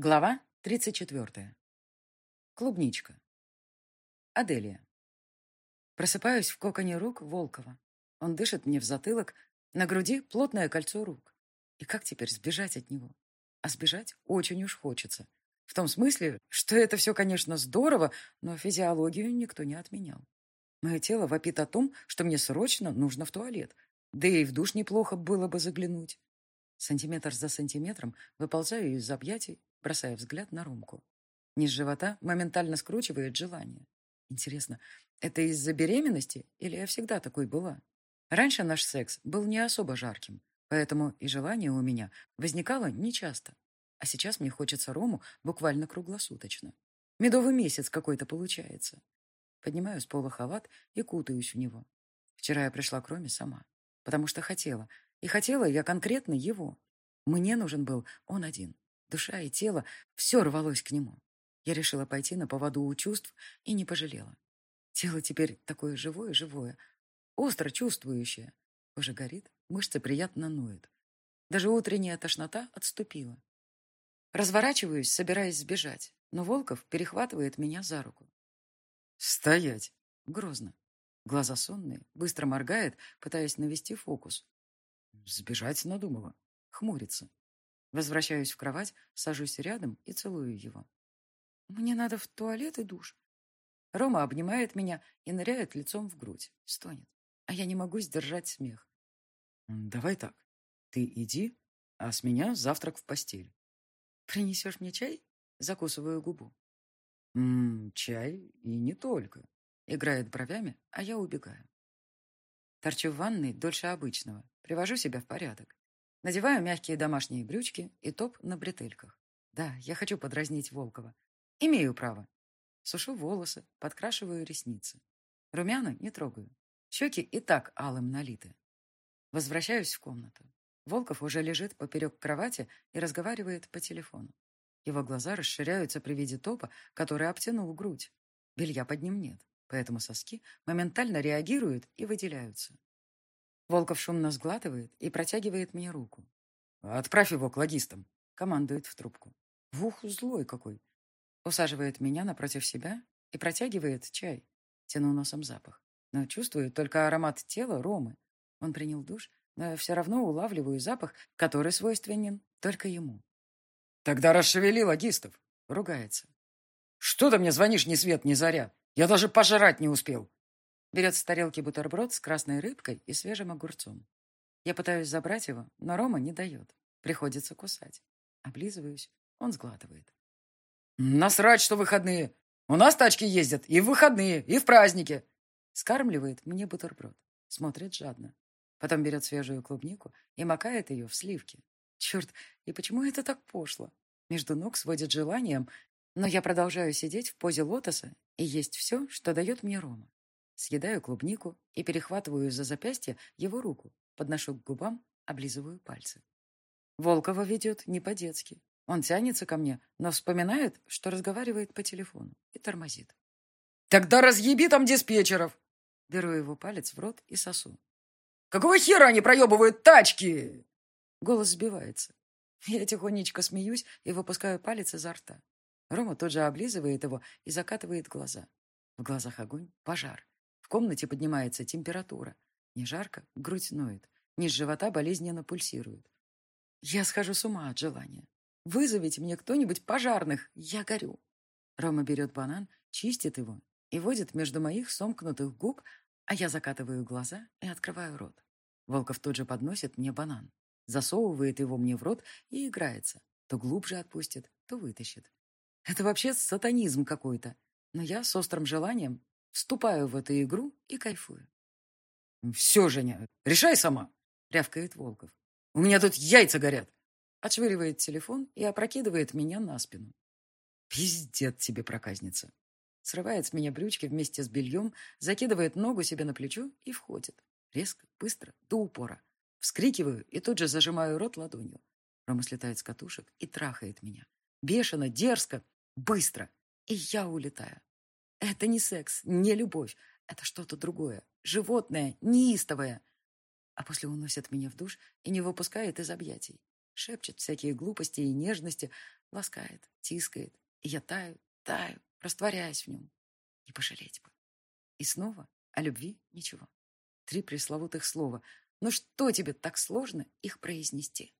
Глава 34. Клубничка. Аделия. Просыпаюсь в коконе рук Волкова. Он дышит мне в затылок, на груди плотное кольцо рук. И как теперь сбежать от него? А сбежать очень уж хочется. В том смысле, что это все, конечно, здорово, но физиологию никто не отменял. Мое тело вопит о том, что мне срочно нужно в туалет, да и в душ неплохо было бы заглянуть. Сантиметр за сантиметром выползаю из объятий бросая взгляд на Ромку. Низ живота моментально скручивает желание. Интересно, это из-за беременности или я всегда такой была? Раньше наш секс был не особо жарким, поэтому и желание у меня возникало нечасто. А сейчас мне хочется Рому буквально круглосуточно. Медовый месяц какой-то получается. Поднимаю с пола халат и кутаюсь в него. Вчера я пришла к Роме сама, потому что хотела. И хотела я конкретно его. Мне нужен был он один. Душа и тело, все рвалось к нему. Я решила пойти на поводу у чувств и не пожалела. Тело теперь такое живое-живое, остро чувствующее. Кожа горит, мышцы приятно ноют. Даже утренняя тошнота отступила. Разворачиваюсь, собираясь сбежать, но Волков перехватывает меня за руку. «Стоять!» Грозно. Глаза сонные, быстро моргает, пытаясь навести фокус. Сбежать надумала. Хмурится. Возвращаюсь в кровать, сажусь рядом и целую его. Мне надо в туалет и душ. Рома обнимает меня и ныряет лицом в грудь. Стонет. А я не могу сдержать смех. Давай так. Ты иди, а с меня завтрак в постель. Принесешь мне чай? Закусываю губу. М -м, чай и не только. Играет бровями, а я убегаю. Торчу в ванной дольше обычного. Привожу себя в порядок. Надеваю мягкие домашние брючки и топ на бретельках. Да, я хочу подразнить Волкова. Имею право. Сушу волосы, подкрашиваю ресницы. Румяна не трогаю. Щеки и так алым налиты. Возвращаюсь в комнату. Волков уже лежит поперек кровати и разговаривает по телефону. Его глаза расширяются при виде топа, который обтянул грудь. Белья под ним нет, поэтому соски моментально реагируют и выделяются. Волков шумно сглатывает и протягивает мне руку. «Отправь его к логистам», — командует в трубку. Вух, злой какой. Усаживает меня напротив себя и протягивает чай. Тяну носом запах. Но чувствую только аромат тела Ромы. Он принял душ, но я все равно улавливаю запах, который свойственен только ему. «Тогда расшевели логистов», — ругается. «Что ты мне звонишь ни свет, ни заря? Я даже пожрать не успел. Берет с тарелки бутерброд с красной рыбкой и свежим огурцом. Я пытаюсь забрать его, но Рома не дает. Приходится кусать. Облизываюсь. Он сглатывает. «Насрать, что выходные! У нас тачки ездят и в выходные, и в праздники!» Скармливает мне бутерброд. Смотрит жадно. Потом берет свежую клубнику и макает ее в сливки. Черт, и почему это так пошло? Между ног сводит желанием, но я продолжаю сидеть в позе лотоса и есть все, что дает мне Рома. Съедаю клубнику и перехватываю за запястье его руку, подношу к губам, облизываю пальцы. Волкова ведет не по-детски. Он тянется ко мне, но вспоминает, что разговаривает по телефону и тормозит. «Тогда разъеби там диспетчеров!» Беру его палец в рот и сосу. «Какого хера они проебывают тачки?» Голос сбивается. Я тихонечко смеюсь и выпускаю палец изо рта. Рома тут же облизывает его и закатывает глаза. В глазах огонь, пожар. В комнате поднимается температура. Не жарко, грудь ноет. Низ живота болезненно пульсирует. Я схожу с ума от желания. Вызовите мне кто-нибудь пожарных, я горю. Рома берет банан, чистит его и водит между моих сомкнутых губ, а я закатываю глаза и открываю рот. Волков тут же подносит мне банан, засовывает его мне в рот и играется. То глубже отпустит, то вытащит. Это вообще сатанизм какой-то. Но я с острым желанием Вступаю в эту игру и кайфую. «Все, Женя, решай сама!» — рявкает Волков. «У меня тут яйца горят!» Отшвыривает телефон и опрокидывает меня на спину. «Пиздец тебе, проказница!» Срывает с меня брючки вместе с бельем, закидывает ногу себе на плечо и входит. Резко, быстро, до упора. Вскрикиваю и тут же зажимаю рот ладонью. Рома слетает с катушек и трахает меня. Бешено, дерзко, быстро. И я улетаю. Это не секс, не любовь. Это что-то другое. Животное, неистовое. А после уносит меня в душ и не выпускает из объятий. шепчет всякие глупости и нежности, ласкает, тискает. И я таю, таю, растворяясь в нем. Не пожалеть бы. И снова о любви ничего. Три пресловутых слова. Но что тебе так сложно их произнести?